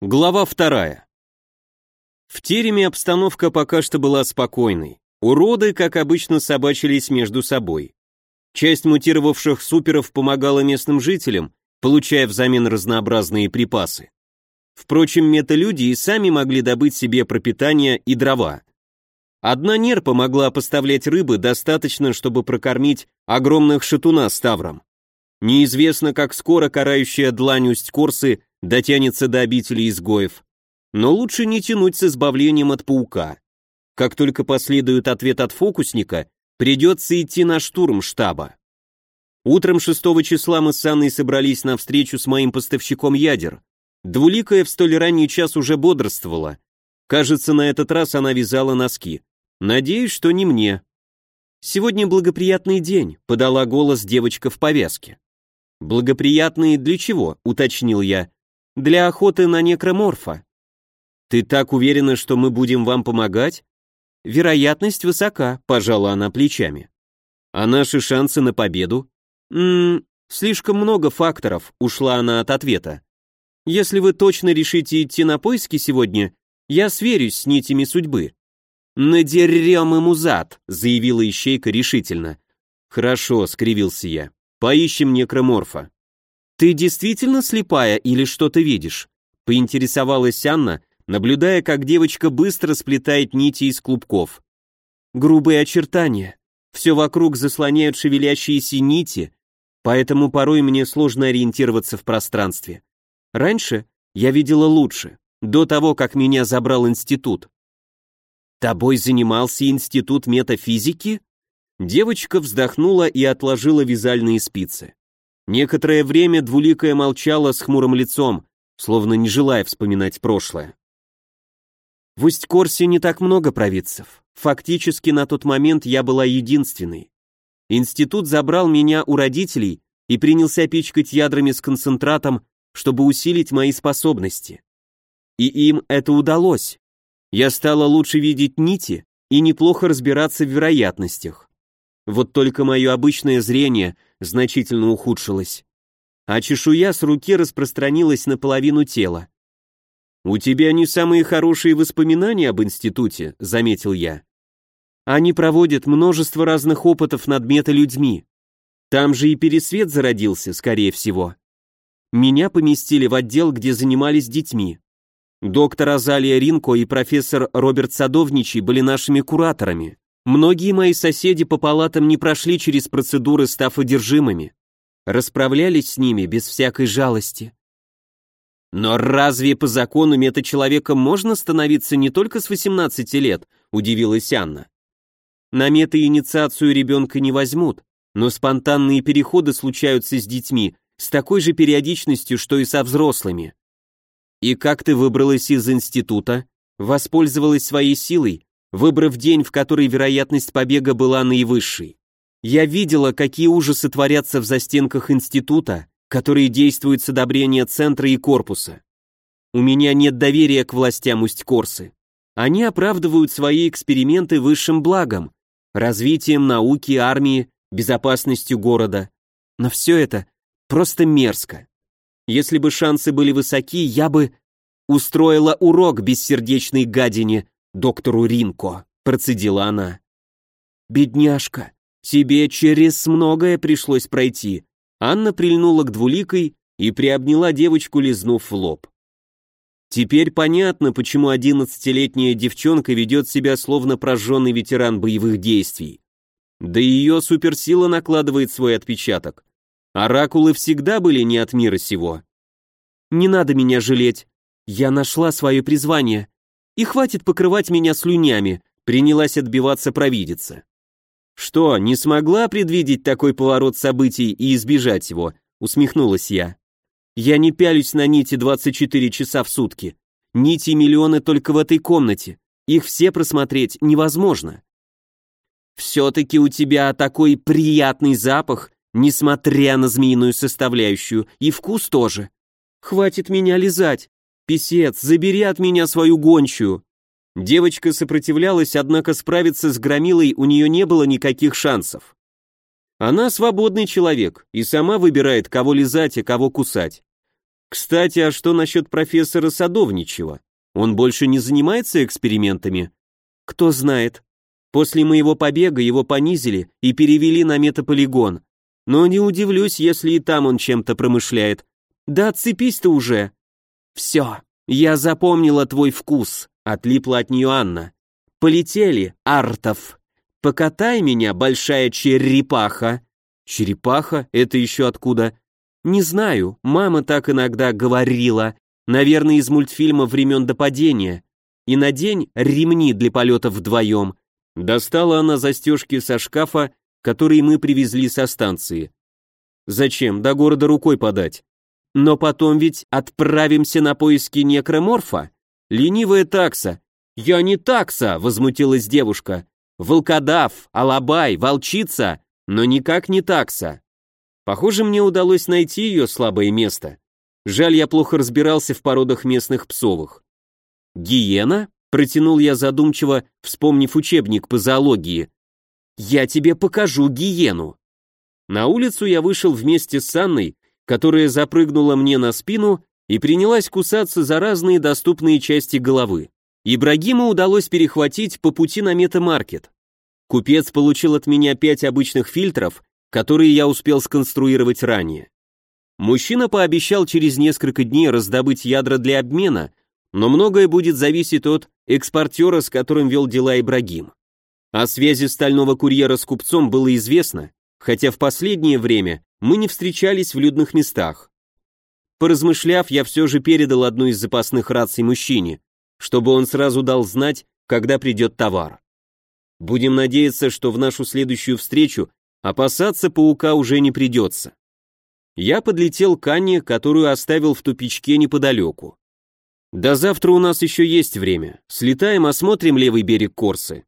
Глава вторая. В тереме обстановка пока что была спокойной. Уроды, как обычно, собачились между собой. Часть мутировавших суперов помогала местным жителям, получая взамен разнообразные припасы. Впрочем, металюди и сами могли добыть себе пропитание и дрова. Одна нерпа могла поставлять рыбы достаточно, чтобы прокормить огромных шатуна с тавром. Неизвестно, как скоро карающая длань Усть-Корсы дотянется до обители изгоев. Но лучше не тянуть с избавлением от паука. Как только последует ответ от фокусника, придется идти на штурм штаба. Утром 6 числа мы с Анной собрались на встречу с моим поставщиком ядер. Двуликая в столь ранний час уже бодрствовала. Кажется, на этот раз она вязала носки. Надеюсь, что не мне. «Сегодня благоприятный день», — подала голос девочка в повязке. «Благоприятный для чего?» — уточнил я для охоты на некроморфа. Ты так уверена, что мы будем вам помогать? Вероятность высока, пожала она плечами. А наши шансы на победу? Ммм, слишком много факторов, ушла она от ответа. Если вы точно решите идти на поиски сегодня, я сверюсь с нитями судьбы. Надерем ему зад, заявила Ищейка решительно. Хорошо, скривился я. Поищем некроморфа. «Ты действительно слепая или что-то видишь?» — поинтересовалась Анна, наблюдая, как девочка быстро сплетает нити из клубков. «Грубые очертания. Все вокруг заслоняют шевелящиеся нити, поэтому порой мне сложно ориентироваться в пространстве. Раньше я видела лучше, до того, как меня забрал институт». «Тобой занимался институт метафизики?» Девочка вздохнула и отложила вязальные спицы. Некоторое время Двуликая молчала с хмурым лицом, словно не желая вспоминать прошлое. В Усть-Корсе не так много провидцев. Фактически на тот момент я была единственной. Институт забрал меня у родителей и принялся пичкать ядрами с концентратом, чтобы усилить мои способности. И им это удалось. Я стала лучше видеть нити и неплохо разбираться в вероятностях. Вот только мое обычное зрение значительно ухудшилось. А чешуя с руки распространилась на половину тела. «У тебя не самые хорошие воспоминания об институте», — заметил я. «Они проводят множество разных опытов над мета-людьми. Там же и пересвет зародился, скорее всего. Меня поместили в отдел, где занимались детьми. Доктор Азалия Ринко и профессор Роберт Садовничий были нашими кураторами. Многие мои соседи по палатам не прошли через процедуры, став одержимыми. Расправлялись с ними без всякой жалости. Но разве по закону мета-человеком можно становиться не только с 18 лет, удивилась Анна. На мета-инициацию ребенка не возьмут, но спонтанные переходы случаются с детьми с такой же периодичностью, что и со взрослыми. И как ты выбралась из института? Воспользовалась своей силой? Выбрав день, в который вероятность побега была наивысшей. Я видела, какие ужасы творятся в застенках института, которые действуют с одобрения центра и корпуса. У меня нет доверия к властям Усть-Корсы. Они оправдывают свои эксперименты высшим благом, развитием науки, армии, безопасностью города. Но все это просто мерзко. Если бы шансы были высоки, я бы устроила урок бессердечной гадине, доктору Ринко», — процедила она. «Бедняжка, тебе через многое пришлось пройти». Анна прильнула к двуликой и приобняла девочку, лизнув в лоб. Теперь понятно, почему одиннадцатилетняя девчонка ведет себя словно прожженный ветеран боевых действий. Да и ее суперсила накладывает свой отпечаток. Оракулы всегда были не от мира сего. «Не надо меня жалеть. Я нашла свое призвание. И хватит покрывать меня слюнями, принялась отбиваться провидица. Что, не смогла предвидеть такой поворот событий и избежать его? Усмехнулась я. Я не пялюсь на нити 24 часа в сутки. Нити миллионы только в этой комнате. Их все просмотреть невозможно. Все-таки у тебя такой приятный запах, несмотря на змеиную составляющую, и вкус тоже. Хватит меня лизать. «Песец, забери от меня свою гончую!» Девочка сопротивлялась, однако справиться с громилой у нее не было никаких шансов. Она свободный человек и сама выбирает, кого лизать и кого кусать. Кстати, а что насчет профессора Садовничева? Он больше не занимается экспериментами? Кто знает. После моего побега его понизили и перевели на метаполигон. Но не удивлюсь, если и там он чем-то промышляет. Да отцепись ты уже. Все, я запомнила твой вкус, отлипла от нее Анна. Полетели, Артов. Покатай меня, большая черепаха. Черепаха? Это еще откуда? Не знаю, мама так иногда говорила. Наверное, из мультфильма времен до падения. И надень ремни для полетов вдвоем. Достала она застежки со шкафа, которые мы привезли со станции. Зачем? До города рукой подать. Но потом ведь отправимся на поиски некроморфа. Ленивая такса. Я не такса, возмутилась девушка. Волкодав, алабай, волчица, но никак не такса. Похоже, мне удалось найти ее слабое место. Жаль, я плохо разбирался в породах местных псовых. Гиена? Протянул я задумчиво, вспомнив учебник по зоологии. Я тебе покажу гиену. На улицу я вышел вместе с Анной, которая запрыгнула мне на спину и принялась кусаться за разные доступные части головы. Ибрагиму удалось перехватить по пути на метамаркет. Купец получил от меня пять обычных фильтров, которые я успел сконструировать ранее. Мужчина пообещал через несколько дней раздобыть ядра для обмена, но многое будет зависеть от экспортера, с которым вел дела Ибрагим. О связи стального курьера с купцом было известно, хотя в последнее время мы не встречались в людных местах. Поразмышляв, я все же передал одну из запасных раций мужчине, чтобы он сразу дал знать, когда придет товар. Будем надеяться, что в нашу следующую встречу опасаться паука уже не придется. Я подлетел к Анне, которую оставил в тупичке неподалеку. До завтра у нас еще есть время. Слетаем, осмотрим левый берег Корсы.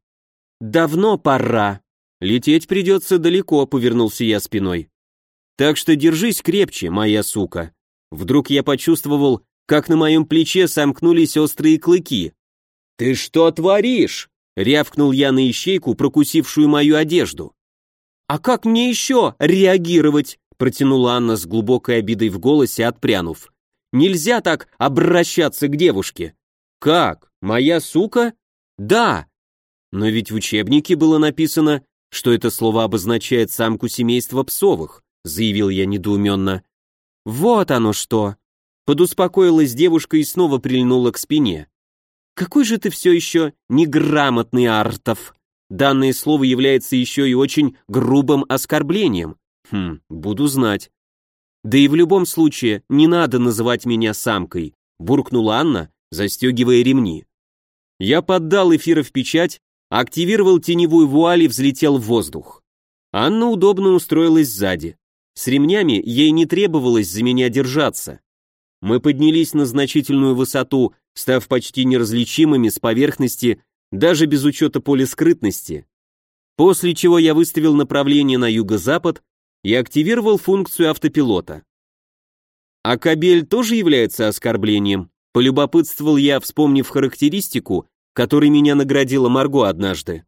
Давно пора. Лететь придется далеко, повернулся я спиной. Так что держись крепче, моя сука. Вдруг я почувствовал, как на моем плече сомкнулись острые клыки. «Ты что творишь?» — рявкнул я на ищейку, прокусившую мою одежду. «А как мне еще реагировать?» — протянула Анна с глубокой обидой в голосе, отпрянув. «Нельзя так обращаться к девушке». «Как? Моя сука?» «Да!» Но ведь в учебнике было написано, что это слово обозначает самку семейства псовых, заявил я недоуменно. Вот оно что. Подуспокоилась девушка и снова прильнула к спине. Какой же ты все еще неграмотный Артов. Данное слово является еще и очень грубым оскорблением. Хм, буду знать. Да и в любом случае, не надо называть меня самкой, буркнула Анна, застегивая ремни. Я поддал эфира в печать, активировал теневую вуаль и взлетел в воздух. Анна удобно устроилась сзади. С ремнями ей не требовалось за меня держаться. Мы поднялись на значительную высоту, став почти неразличимыми с поверхности, даже без учета поля скрытности. После чего я выставил направление на юго-запад и активировал функцию автопилота. А кабель тоже является оскорблением, полюбопытствовал я, вспомнив характеристику, которой меня наградила Марго однажды.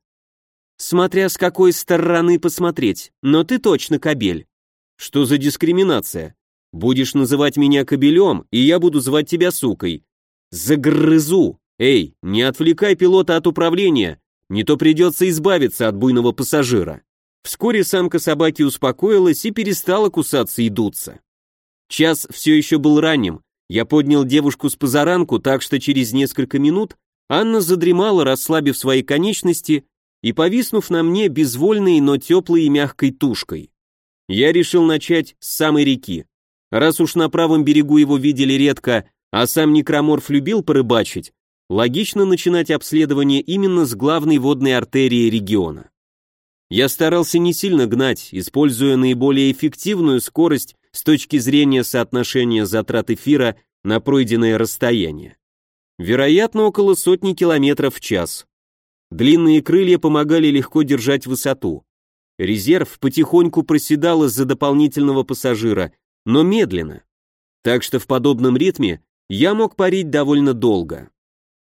Смотря с какой стороны посмотреть, но ты точно кабель. Что за дискриминация? Будешь называть меня кобелем, и я буду звать тебя сукой. Загрызу! Эй, не отвлекай пилота от управления, не то придется избавиться от буйного пассажира. Вскоре самка собаки успокоилась и перестала кусаться и дуться. Час все еще был ранним. Я поднял девушку с позаранку, так что через несколько минут Анна задремала, расслабив свои конечности и повиснув на мне безвольной, но теплой и мягкой тушкой. Я решил начать с самой реки. Раз уж на правом берегу его видели редко, а сам некроморф любил порыбачить, логично начинать обследование именно с главной водной артерии региона. Я старался не сильно гнать, используя наиболее эффективную скорость с точки зрения соотношения затрат эфира на пройденное расстояние. Вероятно, около сотни километров в час. Длинные крылья помогали легко держать высоту. Резерв потихоньку проседал из-за дополнительного пассажира, но медленно. Так что в подобном ритме я мог парить довольно долго.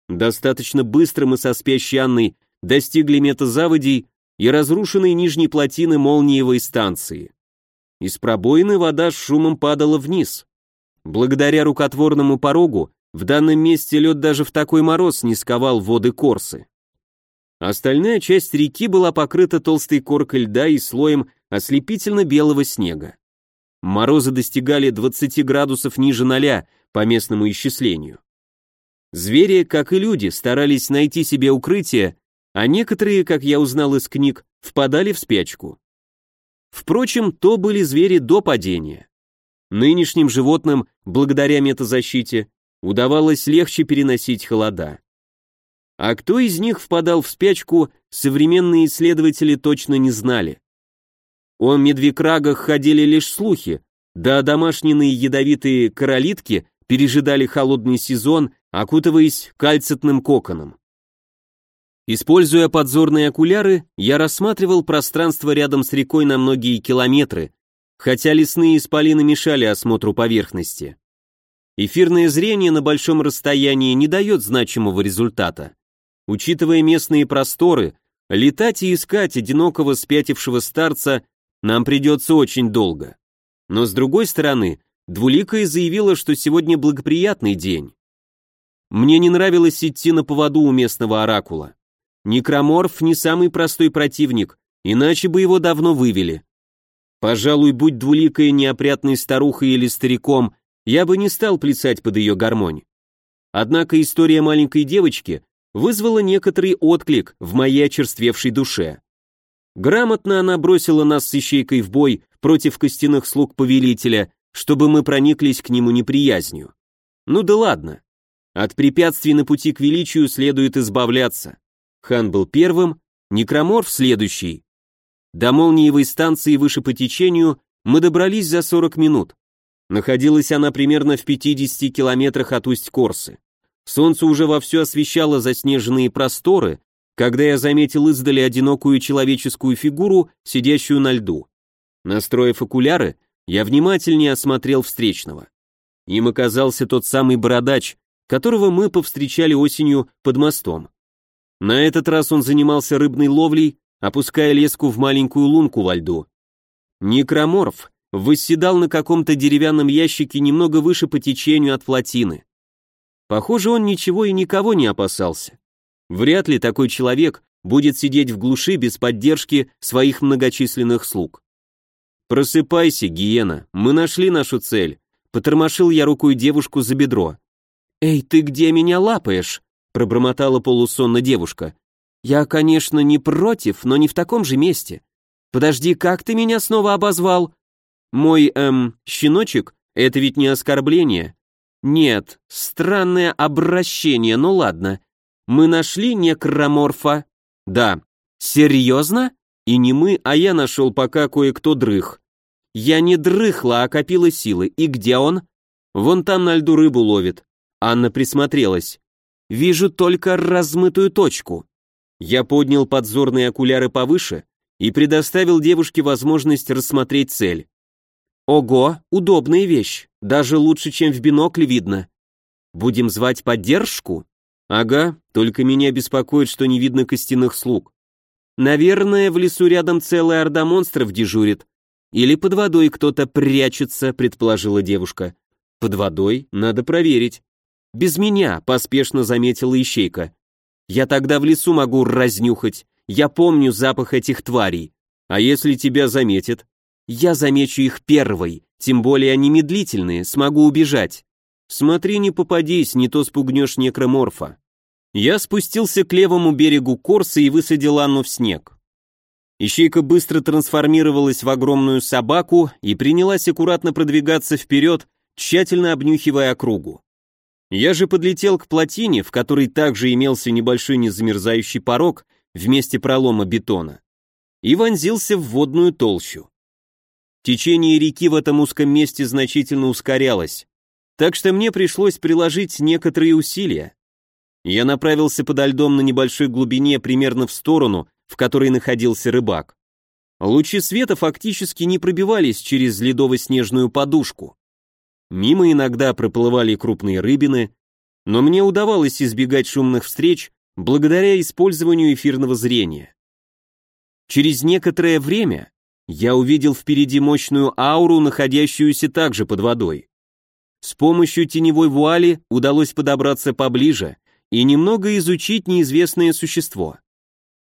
Достаточно быстро мы со спящей Анной достигли метазаводей и разрушенной нижней плотины молниевой станции. Из пробоины вода с шумом падала вниз. Благодаря рукотворному порогу, в данном месте лед даже в такой мороз не сковал воды Корсы. Остальная часть реки была покрыта толстой коркой льда и слоем ослепительно-белого снега. Морозы достигали 20 градусов ниже ноля по местному исчислению. Звери, как и люди, старались найти себе укрытие, а некоторые, как я узнал из книг, впадали в спячку. Впрочем, то были звери до падения. Нынешним животным, благодаря метазащите, удавалось легче переносить холода. А кто из них впадал в спячку, современные исследователи точно не знали. О медвекрагах ходили лишь слухи, да домашние ядовитые королитки пережидали холодный сезон, окутываясь кальцитным коконом. Используя подзорные окуляры, я рассматривал пространство рядом с рекой на многие километры, хотя лесные исполины мешали осмотру поверхности. Эфирное зрение на большом расстоянии не дает значимого результата. Учитывая местные просторы, летать и искать одинокого спятившего старца нам придется очень долго. Но с другой стороны, Двуликая заявила, что сегодня благоприятный день. Мне не нравилось идти на поводу у местного оракула. Некроморф не самый простой противник, иначе бы его давно вывели. Пожалуй, будь Двуликая неопрятной старухой или стариком, я бы не стал плясать под ее гармонь. Однако история маленькой девочки вызвала некоторый отклик в моей очерствевшей душе. Грамотно она бросила нас с ищейкой в бой против костяных слуг повелителя, чтобы мы прониклись к нему неприязнью. Ну да ладно. От препятствий на пути к величию следует избавляться. Хан был первым, Некроморф следующий. До молниевой станции выше по течению мы добрались за 40 минут. Находилась она примерно в 50 километрах от Усть-Корсы. Солнце уже вовсю освещало заснеженные просторы, когда я заметил издали одинокую человеческую фигуру, сидящую на льду. Настроив окуляры, я внимательнее осмотрел встречного. Им оказался тот самый бородач, которого мы повстречали осенью под мостом. На этот раз он занимался рыбной ловлей, опуская леску в маленькую лунку во льду. Некроморф восседал на каком-то деревянном ящике немного выше по течению от плотины. Похоже, он ничего и никого не опасался. Вряд ли такой человек будет сидеть в глуши без поддержки своих многочисленных слуг. «Просыпайся, гиена, мы нашли нашу цель», — потормошил я рукой девушку за бедро. «Эй, ты где меня лапаешь?» — пробормотала полусонно девушка. «Я, конечно, не против, но не в таком же месте. Подожди, как ты меня снова обозвал?» «Мой, эм, щеночек, это ведь не оскорбление. Нет, странное обращение, ну ладно. Мы нашли некроморфа. Да. Серьезно? И не мы, а я нашел пока кое-кто дрых. Я не дрыхла, а копила силы. И где он? Вон там на льду рыбу ловит. Анна присмотрелась. Вижу только размытую точку. Я поднял подзорные окуляры повыше и предоставил девушке возможность рассмотреть цель. Ого, удобная вещь, даже лучше, чем в бинокле видно. Будем звать поддержку? Ага, только меня беспокоит, что не видно костяных слуг. Наверное, в лесу рядом целая орда монстров дежурит. Или под водой кто-то прячется, предположила девушка. Под водой? Надо проверить. Без меня, поспешно заметила ищейка. Я тогда в лесу могу разнюхать. Я помню запах этих тварей. А если тебя заметят? Я замечу их первой, тем более они медлительные, смогу убежать. Смотри, не попадись, не то спугнешь некроморфа. Я спустился к левому берегу Корса и высадил Анну в снег. Ищейка быстро трансформировалась в огромную собаку и принялась аккуратно продвигаться вперед, тщательно обнюхивая округу. Я же подлетел к плотине, в которой также имелся небольшой незамерзающий порог вместе пролома бетона, и вонзился в водную толщу. Течение реки в этом узком месте значительно ускорялось, так что мне пришлось приложить некоторые усилия. Я направился подо льдом на небольшой глубине примерно в сторону, в которой находился рыбак. Лучи света фактически не пробивались через ледово-снежную подушку. Мимо иногда проплывали крупные рыбины, но мне удавалось избегать шумных встреч благодаря использованию эфирного зрения. Через некоторое время я увидел впереди мощную ауру, находящуюся также под водой. С помощью теневой вуали удалось подобраться поближе и немного изучить неизвестное существо.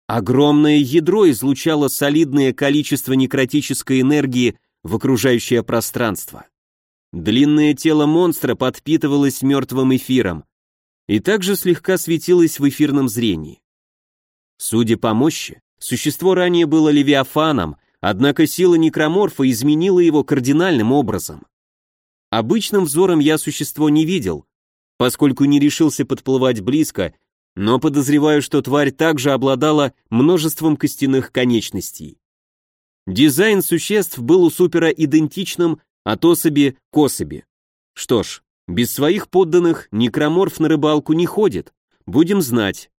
Огромное ядро излучало солидное количество некротической энергии в окружающее пространство. Длинное тело монстра подпитывалось мертвым эфиром и также слегка светилось в эфирном зрении. Судя по мощи, существо ранее было левиафаном, однако сила некроморфа изменила его кардинальным образом. Обычным взором я существо не видел, поскольку не решился подплывать близко, но подозреваю, что тварь также обладала множеством костяных конечностей. Дизайн существ был у супера идентичным от особи к особи. Что ж, без своих подданных некроморф на рыбалку не ходит, будем знать.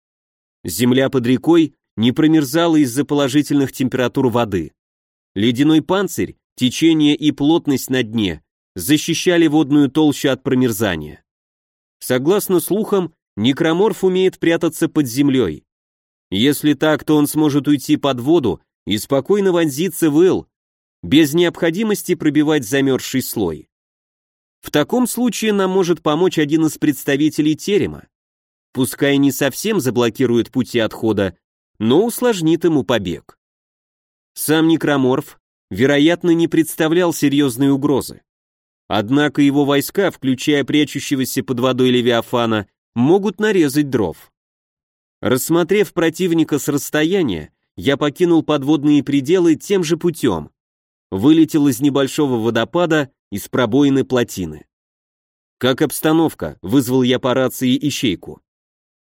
Земля под рекой не промерзала из-за положительных температур воды. Ледяной панцирь, течение и плотность на дне защищали водную толщу от промерзания. Согласно слухам, некроморф умеет прятаться под землей. Если так, то он сможет уйти под воду и спокойно вонзиться в ил, без необходимости пробивать замерзший слой. В таком случае нам может помочь один из представителей терема. Пускай не совсем заблокирует пути отхода, но усложнит ему побег. Сам некроморф, вероятно, не представлял серьезной угрозы. Однако его войска, включая прячущегося под водой Левиафана, могут нарезать дров. Рассмотрев противника с расстояния, я покинул подводные пределы тем же путем. Вылетел из небольшого водопада из пробоины плотины. «Как обстановка?» — вызвал я по рации ищейку.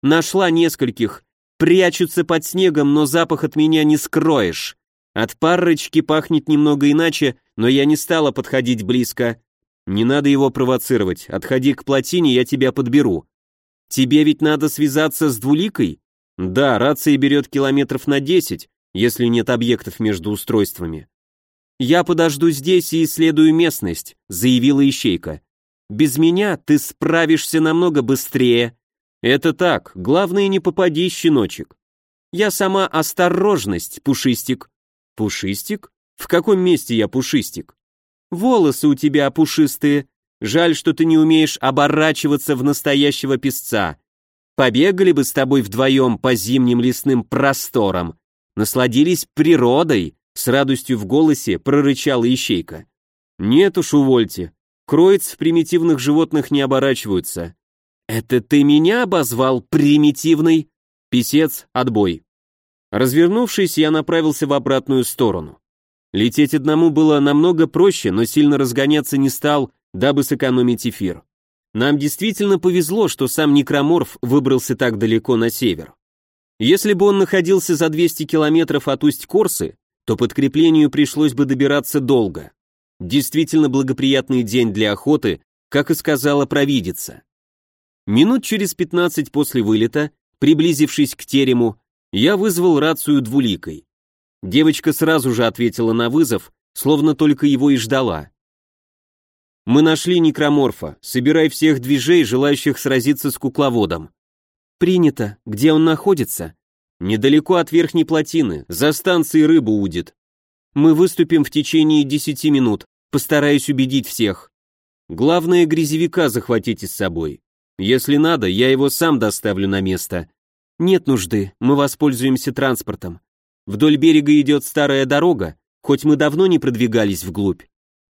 «Нашла нескольких. Прячутся под снегом, но запах от меня не скроешь. От парочки пахнет немного иначе, но я не стала подходить близко. Не надо его провоцировать, отходи к плотине, я тебя подберу. Тебе ведь надо связаться с двуликой? Да, рация берет километров на 10, если нет объектов между устройствами. Я подожду здесь и исследую местность, заявила ищейка. Без меня ты справишься намного быстрее. Это так, главное не попади, щеночек. Я сама осторожность, пушистик. Пушистик? В каком месте я пушистик? Волосы у тебя пушистые. Жаль, что ты не умеешь оборачиваться в настоящего песца. Побегали бы с тобой вдвоем по зимним лесным просторам. Насладились природой, с радостью в голосе прорычала ищейка. Нет уж, увольте. Кроиц в примитивных животных не оборачиваются. Это ты меня обозвал примитивный? Песец, отбой. Развернувшись, я направился в обратную сторону. Лететь одному было намного проще, но сильно разгоняться не стал, дабы сэкономить эфир. Нам действительно повезло, что сам Некроморф выбрался так далеко на север. Если бы он находился за 200 километров от Усть-Корсы, то подкреплению пришлось бы добираться долго. Действительно благоприятный день для охоты, как и сказала провидица. Минут через 15 после вылета, приблизившись к терему, я вызвал рацию двуликой. Девочка сразу же ответила на вызов, словно только его и ждала. «Мы нашли некроморфа. Собирай всех движей, желающих сразиться с кукловодом». «Принято. Где он находится?» «Недалеко от верхней плотины, за станцией рыбу удит. Мы выступим в течение десяти минут, постараюсь убедить всех. Главное, грязевика захватите с собой. Если надо, я его сам доставлю на место. Нет нужды, мы воспользуемся транспортом. Вдоль берега идет старая дорога, хоть мы давно не продвигались вглубь.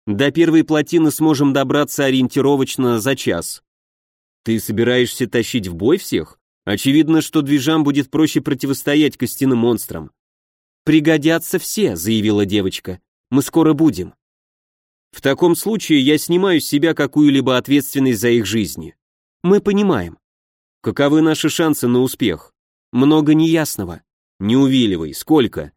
До первой плотины сможем добраться ориентировочно за час. Ты собираешься тащить в бой всех? Очевидно, что движам будет проще противостоять костяным монстрам. Пригодятся все, заявила девочка. Мы скоро будем. В таком случае я снимаю с себя какую-либо ответственность за их жизни. Мы понимаем. Каковы наши шансы на успех? Много неясного. «Не увиливай, сколько?»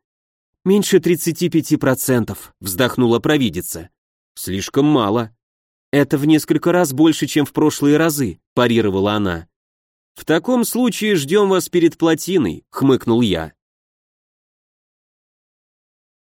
«Меньше 35%, вздохнула провидица. «Слишком мало». «Это в несколько раз больше, чем в прошлые разы», парировала она. «В таком случае ждем вас перед плотиной», хмыкнул я.